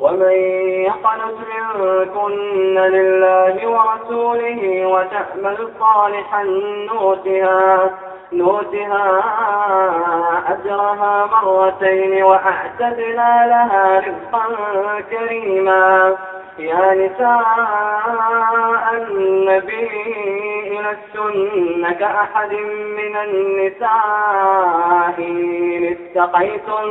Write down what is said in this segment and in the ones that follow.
ومن يقنط منكن لله ورسوله وتأمل صالحا نوتها نوتها أجرها مرتين وأعتدنا لها رزقا كريما. يا نساء النبي لستن كأحد من النساء إن اتقيتن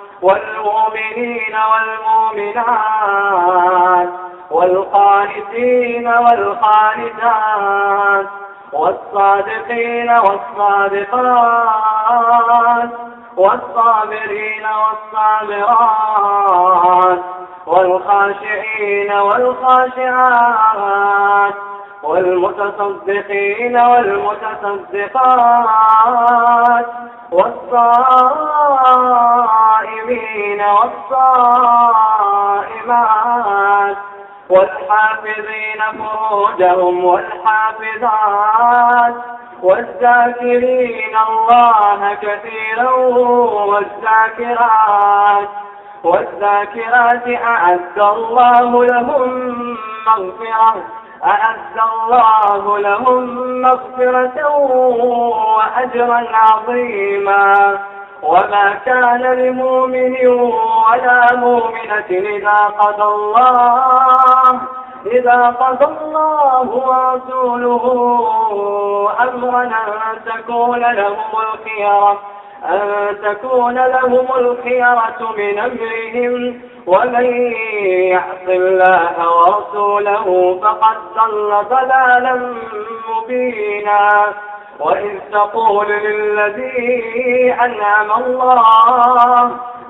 والمؤمنين والمؤمنات والقانتين والقانتات والصادقين والصادقات والصابرين والصابرات والخاشعين والخاشعات والمتصدقين والمتصدقات والصائمين والصائمات والحافظين فروجهم والحافظات والذاكرين الله كثيرا والذاكرات والذاكرات أعد الله لهم مغفرة أعد الله لهم مغفرة وأجرا عظيما. وما كان لمؤمن ولا مؤمنة إذا قضى الله إذا قضى الله ورسوله أمرا أن تكون لهم الخيرة. أن تكون لهم الخيرة من أمرهم ومن يعص الله ورسوله فقد ضل ضلالا مبينا. وإذ تقول للذي أنعم الله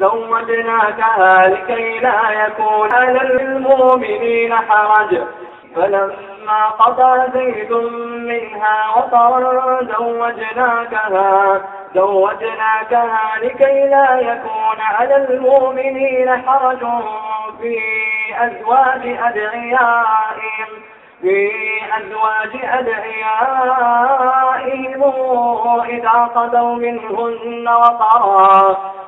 زوجناكها لكي لا يكون على المؤمنين حرج. فلما قضى زيد منها وطرا زوجناكها زوجناكها لكي لا يكون على المؤمنين حرج في أزواج أدعيائهم في أزواج أدعيائهم إذا قضوا منهن وطرا.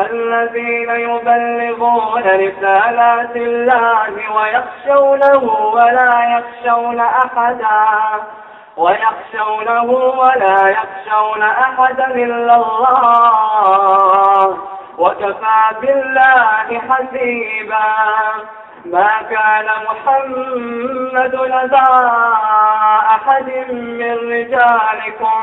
الذين يبلغون رسالات الله ويخشونه ولا يخشون أحدا ويخشونه ولا يخشون أحدا إلا الله. وكفى بالله حسيبا. ما كان محمد لدى أحد من رجالكم.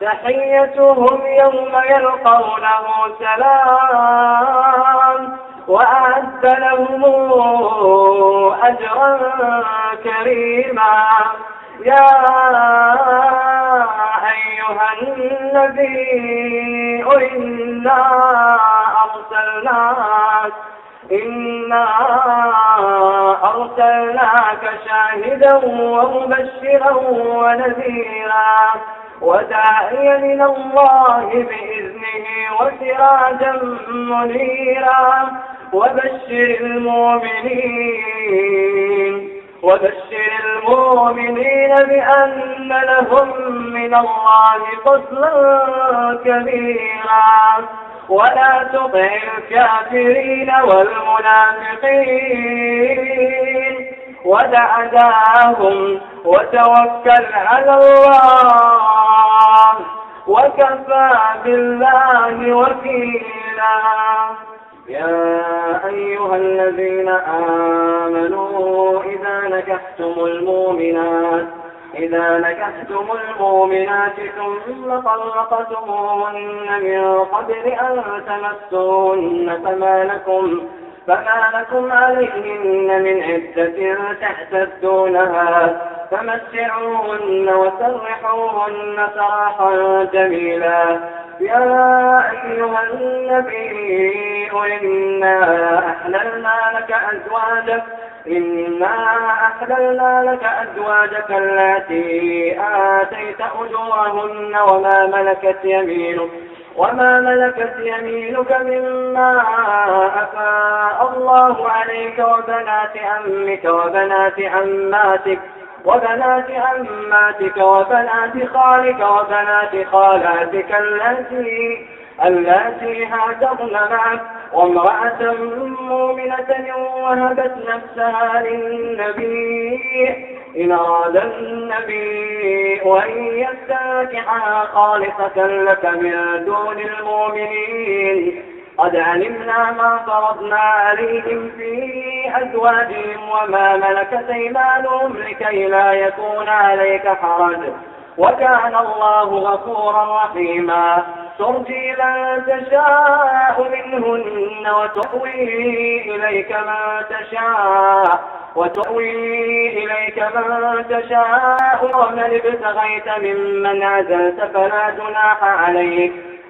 تحيتهم يوم يلقونه سلام وأعد لهم أجرا كريما. يا أيها النبي إنا أرسلناك إنا أرسلناك شاهدا ومبشرا ونذيرا. وداعيا إلى الله بإذنه وسراجا منيرا. وبشر المؤمنين وبشر المؤمنين بأن لهم من الله فضلا كبيرا. ولا تطع الكافرين والمنافقين. ودع داهم وتوكل على الله. وكفى بالله وكيلا. يا أيها الذين آمنوا إذا نكحتم المؤمنات إذا نكحتم المؤمنات ثم طلقتموهن من قبل أن تمسوهن فما لكم فما لكم عليهن من عدة تحتدونها. فمسعوهن وسرحوهن سراحا جميلا. يا أيها النبي إنا أحللنا لك أزواجك إنا أحللنا لك أزواجك التي آتيت أجورهن وما ملكت يمينك وما ملكت يمينك مما أفاء الله عليك وبنات أمك وبنات عماتك. وبنات عماتك وبنات خالك وبنات خالاتك التي التي هاجرن معك. وامرأة مؤمنة وهبت نفسها للنبي. إن أراد النبي وإن يستنكحها خالصة لك من دون المؤمنين. قد علمنا ما فرضنا عليهم في أزواجهم وما ملكت إيمانهم لكي لا يكون عليك حرج. وكان الله غفورا رحيما. ترجي من تشاء منهن وتؤوي إليك من تشاء. وتؤوي إليك من تشاء ومن ابتغيت ممن عزلت فلا جناح عليك.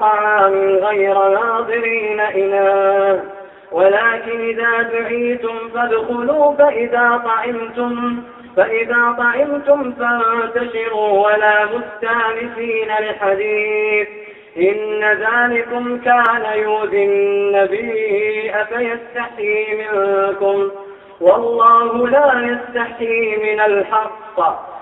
طعام غير ناظرين إله ولكن إذا دعيتم فادخلوا فإذا طعمتم فإذا طعمتم فانتشروا ولا مستانسين لحديث. إن ذلكم كان يؤذي النبي أفيستحي منكم. والله لا يستحي من الحق.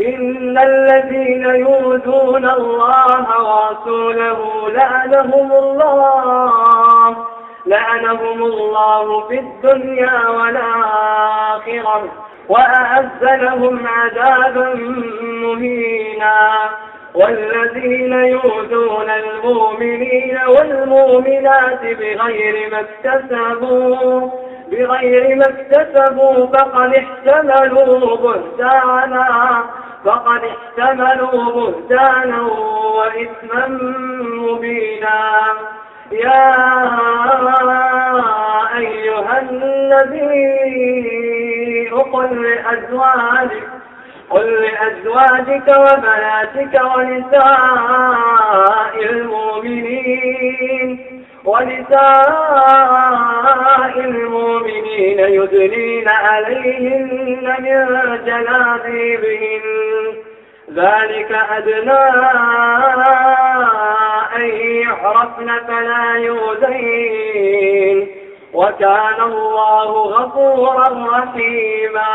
إن الذين يؤذون الله ورسوله لعنهم الله لعنهم الله في الدنيا والآخرة وأعز لهم عذابا مهينا. والذين يؤذون المؤمنين والمؤمنات بغير ما اكتسبوا بغير ما اكتسبوا فقد احتملوا بهتانا. فقد احتملوا بهتانا وإثما مبينا. يا أيها النبي قل لأزواجك قل لأزواجك وبناتك ونساء المؤمنين. ونساء المؤمنين يدنين عليهن من جلابيبهن ذلك أدنى أن يحرفن فلا يؤذين. وكان الله غفورا رحيما.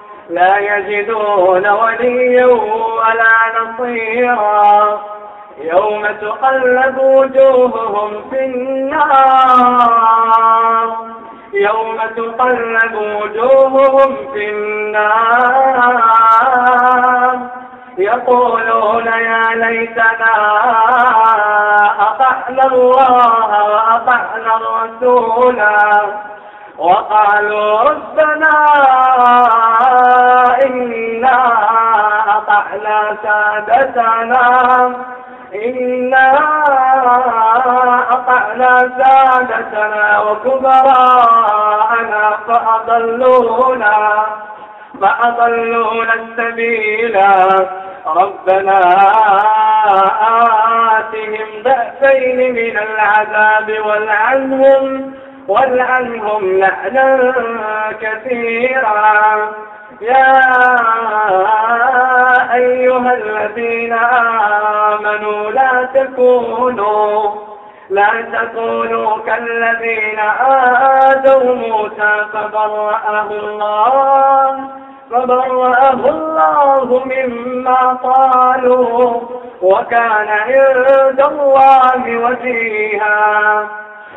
لا يجدون وليا ولا نصيرا. يوم تقلب وجوههم في النار. يوم تقلب وجوههم في النار. يقولون يا ليتنا أطعنا الله وأطعنا الرسولا. وقالوا ربنا إنا أطعنا سادتنا. إنا أطعنا سادتنا وكبراءنا فأضلونا فأضلونا السبيلا ربنا آتهم ضعفين من العذاب والعنهم والعنهم لعنا كثيرا. يا أيها الذين آمنوا لا تكونوا لا تكونوا كالذين آذوا موسى فبرأه الله فبرأه الله مما قالوا وكان عند الله وجيها.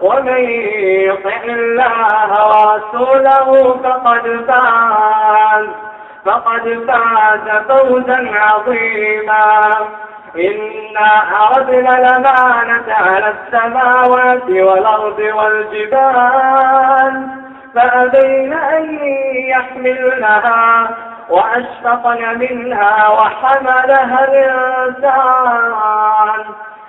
ومن يطع الله ورسوله فقد فاز فقد فاز فوزا عظيما. إنا عرضنا الأمانة على السماوات والأرض والجبال فأبين أن يحملنها وأشفقن منها وحملها الإنسان.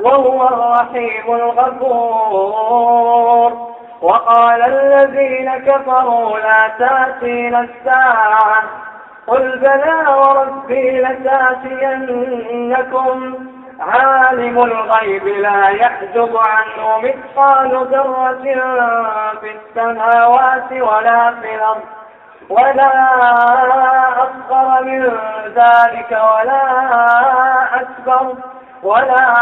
وهو الرحيم الغفور. وقال الذين كفروا لا تاتينا الساعة. قل بلى وربي لتأتينكم. عالم الغيب لا يحجب عنه مثقال ذرة في السماوات ولا في الأرض. ولا أصغر من ذلك ولا أكبر. ولا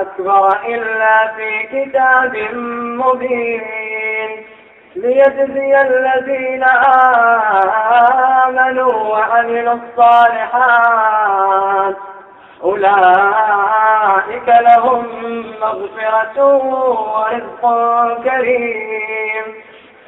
أكبر إلا في كتاب مبين ليجزي الذين آمنوا وعملوا الصالحات. أولئك لهم مغفرة ورزق كريم.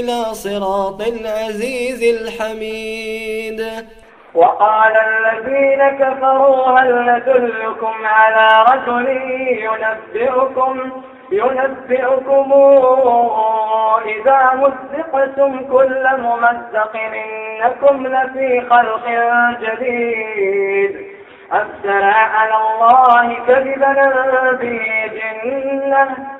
إلى صراط العزيز الحميد. وقال الذين كفروا هل ندلكم على رجل ينبئكم ينبئكم إذا مزقتم كل ممزق إنكم لفي خلق جديد. أفترى على الله كذبا به جنة.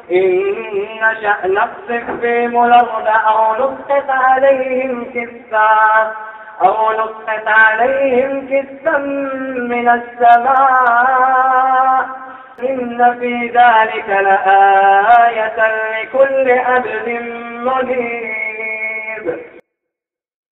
إن نشأ نقصف بهم الأرض أو نسقط عليهم كسفا أو نسقط عليهم كسفا من السماء. إن في ذلك لآية لكل عبد منيب.